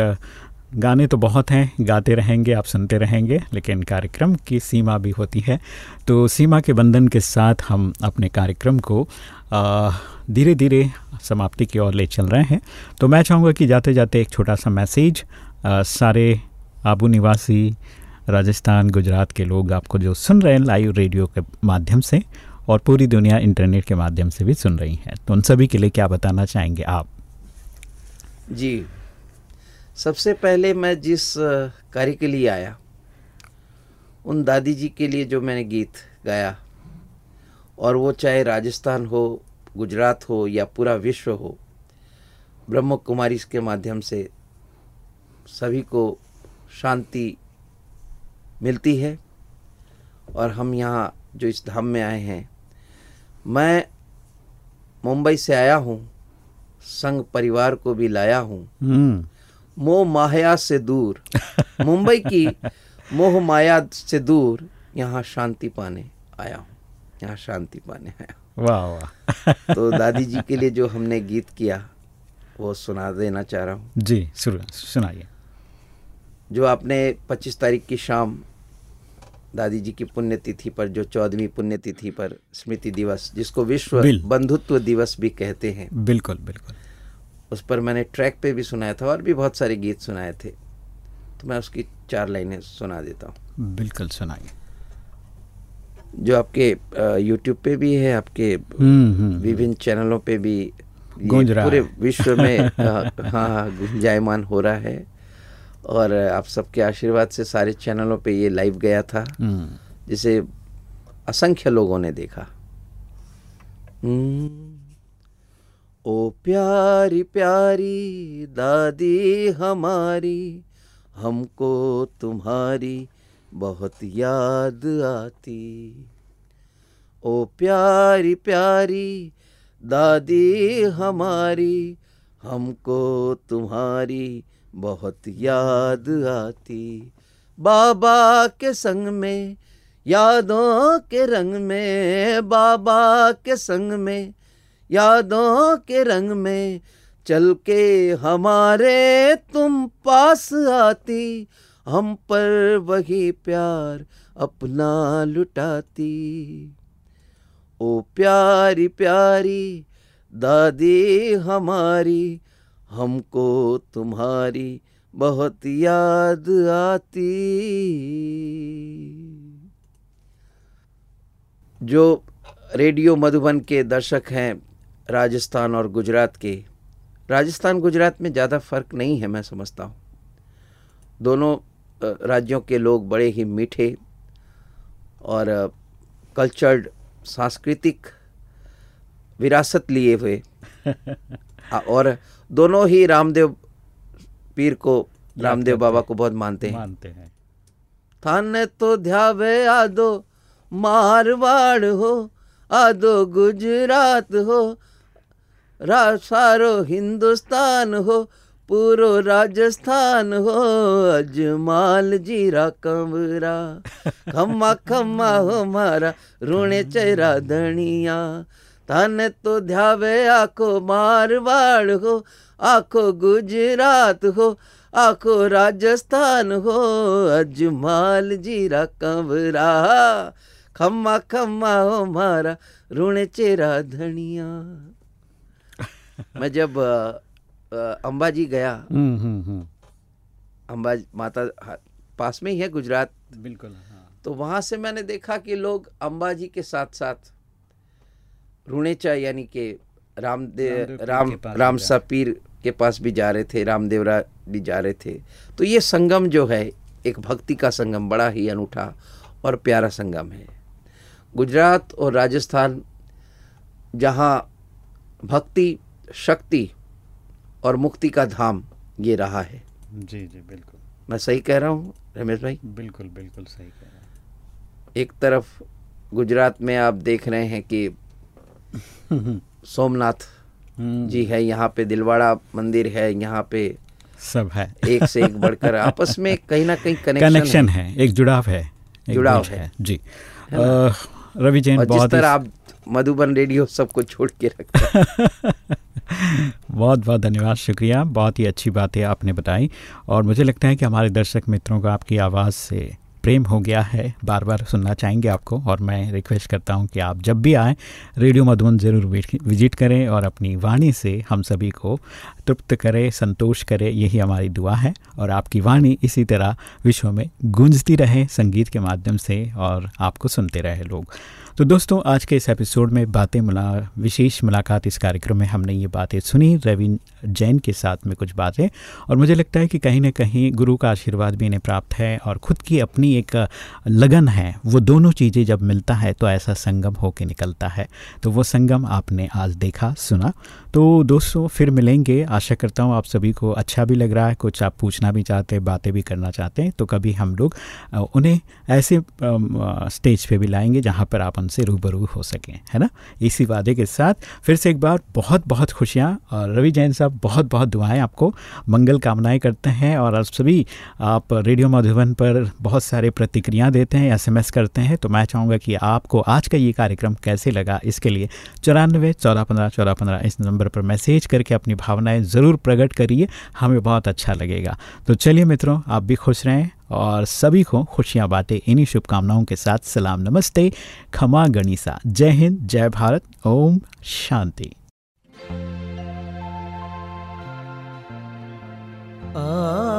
गाने तो बहुत हैं गाते रहेंगे आप सुनते रहेंगे लेकिन कार्यक्रम की सीमा भी होती है। तो सीमा के बंधन के साथ हम अपने कार्यक्रम को धीरे धीरे समाप्ति की ओर ले चल रहे हैं। तो मैं चाहूँगा कि जाते जाते एक छोटा सा मैसेज अ, सारे आबू निवासी राजस्थान गुजरात के लोग आपको जो सुन रहे हैं लाइव रेडियो के माध्यम से और पूरी दुनिया इंटरनेट के माध्यम से भी सुन रही हैं। तो उन सभी के लिए क्या बताना चाहेंगे आप? जी। सबसे पहले मैं जिस कार्य के लिए आया, उन दादी जी के लिए जो मैंने गीत गाया, और वो चाहे राजस्थान हो, गुजरात हो, या पूरा विश्व हो, ब्रह्म कुमारी के माध्यम से सभी को शांति मिलती है, और हम यहाँ जो इस धाम में आए हैं, मैं मुंबई से आया हूँ संग परिवार को भी लाया हूँ। हम्म। मोह माया से दूर। मुंबई की मोह माया से दूर यहाँ शांति पाने आया हूँ। यहाँ शांति पाने आया वाह वाह। तो दादी जी के लिए जो हमने गीत किया वो सुना देना चाह रहा हूँ। जी सुन- सुनाइए। जो आपने 25 तारीख की शाम दादी जी की पुण्यतिथि पर जो चौदहवीं पुण्यतिथि पर स्मृति दिवस जिसको विश्व बंधुत्व दिवस भी कहते हैं। बिल्कुल बिल्कुल। उस पर मैंने ट्रैक पे भी सुनाया था और भी बहुत सारे गीत सुनाए थे। तो मैं उसकी चार लाइनें सुना देता हूँ। बिल्कुल सुनाइए। जो आपके यूट्यूब पे भी है आपके हम्म हम्म विभिन्न चैनलों पे भी गूंज रहा पूरे विश्व में हाँ हाँ गुंजायमान हो रहा है। और आप सबके आशीर्वाद से सारे चैनलों पे ये लाइव गया था हम्म। जिसे असंख्य लोगों ने देखा। हम्म, ओ प्यारी प्यारी दादी हमारी, हमको तुम्हारी बहुत याद आती। ओ प्यारी प्यारी दादी हमारी, हमको तुम्हारी बहुत याद आती। बाबा के संग में, यादों के रंग में, बाबा के संग में यादों के रंग में चल के हमारे तुम पास आती, हम पर वही प्यार अपना लुटाती। ओ प्यारी प्यारी दादी हमारी, हमको तुम्हारी बहुत याद आती। जो रेडियो मधुबन के दर्शक हैं राजस्थान और गुजरात के। राजस्थान गुजरात में ज़्यादा फ़र्क नहीं है मैं समझता हूँ। दोनों राज्यों के लोग बड़े ही मीठे और कल्चर्ड सांस्कृतिक विरासत लिए हुए। [laughs] और दोनों ही रामदेव पीर को रामदेव बाबा को बहुत मानते हैं। मानते हैं। थाने तो ध्यावे आदो मारवाड़ हो आदो गुजरात हो सारो हिंदुस्तान हो, पूरो राजस्थान हो, अजमाल जीरा कंवरा। खम्मा खम्मा हो मारा रूणे चेहरा धनिया। थाने तो ध्यावे आखो मारवाड़ हो, आखो गुजरात हो, आखो राजस्थान हो, अजमाल जीरा कंवरा। खम्मा खम्मा हो मारा रूणे चेरा धनिया। मैं जब अ, अ, अंबाजी गया। हम्म हम्म हम्म। अंबा माता पास में ही है गुजरात। बिल्कुल हाँ। तो वहाँ से मैंने देखा कि लोग अंबाजी के साथ साथ रुणेचा यानी के रामदेव राम के रामसा पीर के पास भी जा रहे थे रामदेवरा भी जा रहे थे। तो ये संगम जो है एक भक्ति का संगम बड़ा ही अनूठा और प्यारा संगम है। गुजरात और राजस्थान जहाँ भक्ति शक्ति और मुक्ति का धाम ये रहा है। जी जी बिल्कुल। मैं सही कह रहा हूँ रमेश भाई? बिल्कुल बिल्कुल सही कह रहे हैं। एक तरफ़ गुजरात में आप देख रहे हैं कि [laughs] सोमनाथ हम्म, जी है यहाँ पे दिलवाड़ा मंदिर है यहाँ पे सब है। एक से एक बढ़कर [laughs] आपस में कहीं ना कहीं कनेक्शन कनेक्शन है। एक जुड़ाव है एक जुड़ाव बोझ है। जी। रवि जैन और जिस बहुत तरह आप मधुबन रेडियो सबको छोड़ के रखते हैं [laughs] बहुत बहुत धन्यवाद, शुक्रिया। बहुत ही अच्छी बातें आपने बताई। और मुझे लगता है कि हमारे दर्शक मित्रों को आपकी आवाज़ से प्रेम हो गया है। बार बार सुनना चाहेंगे आपको, और मैं रिक्वेस्ट करता हूँ कि आप जब भी आएँ, रेडियो मधुबन ज़रूर विज़िट करें और अपनी वाणी से हम सभी को तृप्त करें, संतोष करें। यही हमारी दुआ है और आपकी वाणी इसी तरह विश्व में गूंजती रहे संगीत के माध्यम से और आपको सुनते रहे लोग। तो दोस्तों, आज के इस एपिसोड में बातें मुला, विशेष मुलाकात इस कार्यक्रम में हमने ये बातें सुनी। रवि जैन के साथ में कुछ बातें। और मुझे लगता है कि कहीं ना कहीं गुरु का आशीर्वाद भी इन्हें प्राप्त है और खुद की अपनी एक लगन है। वो दोनों चीज़ें जब मिलता है तो ऐसा संगम होके निकलता है। तो वो संगम आपने आज देखा, सुना। तो दोस्तों, फिर मिलेंगे। आशा करता हूँ आप सभी को अच्छा भी लग रहा है। कुछ आप पूछना भी चाहते हैं, बातें भी करना चाहते हैं तो कभी हम लोग उन्हें ऐसे स्टेज पे भी लाएँगे जहाँ पर आप उनसे रूबरू हो सकें, है ना? इसी वादे के साथ फिर से एक बार बहुत बहुत खुशियाँ और रवि जैन साहब, बहुत बहुत दुआएँ आपको। मंगल कामनाएँ करते हैं और आप सभी, आप रेडियो मधुबन पर बहुत सारे प्रतिक्रियाँ देते हैं, एसएमएस करते हैं तो मैं चाहूँगा कि आपको आज का ये कार्यक्रम कैसे लगा इसके लिए चौरानवे, चौदह पंद्रह चौदह पंद्रह इस नंबर पर मैसेज करके अपनी भावनाएँ ज़रूर प्रकट करिए, हमें बहुत अच्छा लगेगा। तो चलिए मित्रों, आप भी खुश रहें और सभी को खुशियाँ बातें इन्हीं शुभकामनाओं के साथ। सलाम, नमस्ते, खमा गणिसा। जय हिंद, जय भारत, ओम शांति। भगवान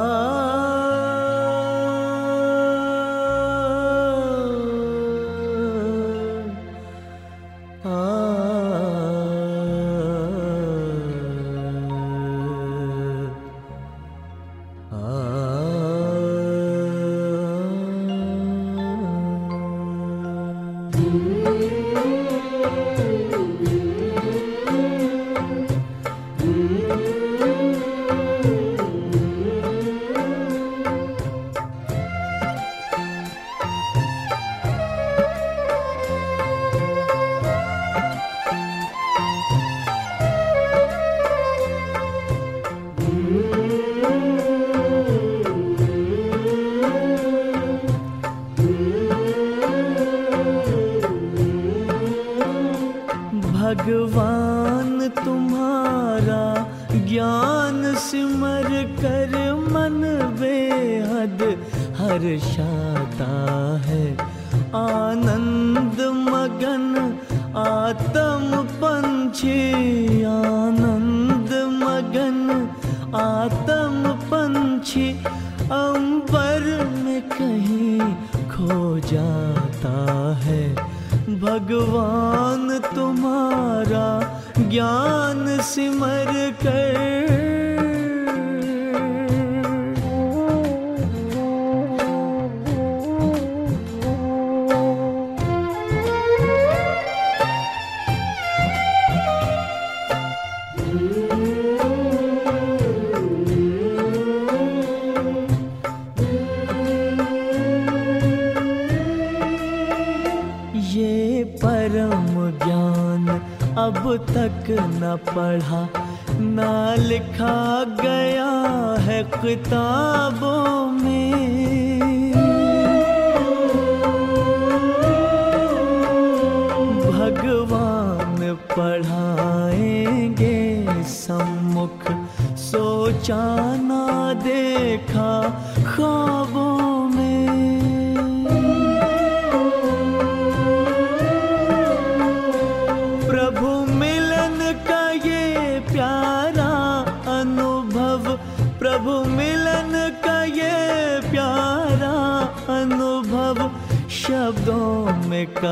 आनंद मगन, आत्म पंछी आनंद मगन, आत्म पंछी अंबर में कहीं खो जाता है। भगवान तुम्हारा ज्ञान सिमर कर तक न पढ़ा। ना लिखा गया है किताबों में। भगवान पढ़ाएँगे सम्मुख सोचा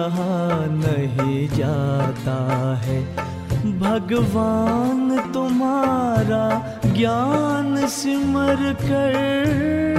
कहा नहीं जाता है? भगवान तुम्हारा ज्ञान सिमर कर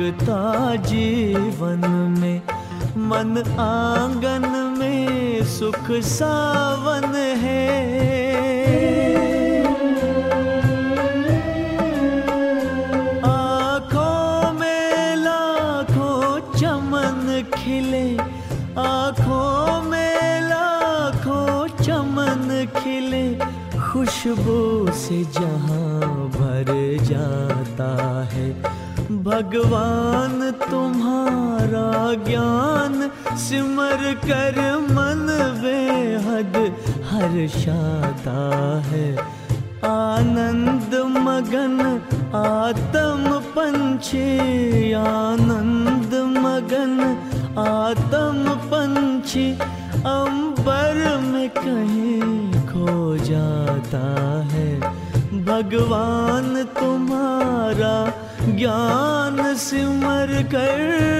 चमकता जीवन में मन आँगन में सुख सावन भगवान, तुम्हारा ज्ञान सिमर कर मन बेहद हर्षाता है। आनंद मगन आत्म पंछी, आनंद मगन आत्म पंछी, अंबर में कहीं खो जाता है। भगवान तुम्हारा ज्ञान सिमर कर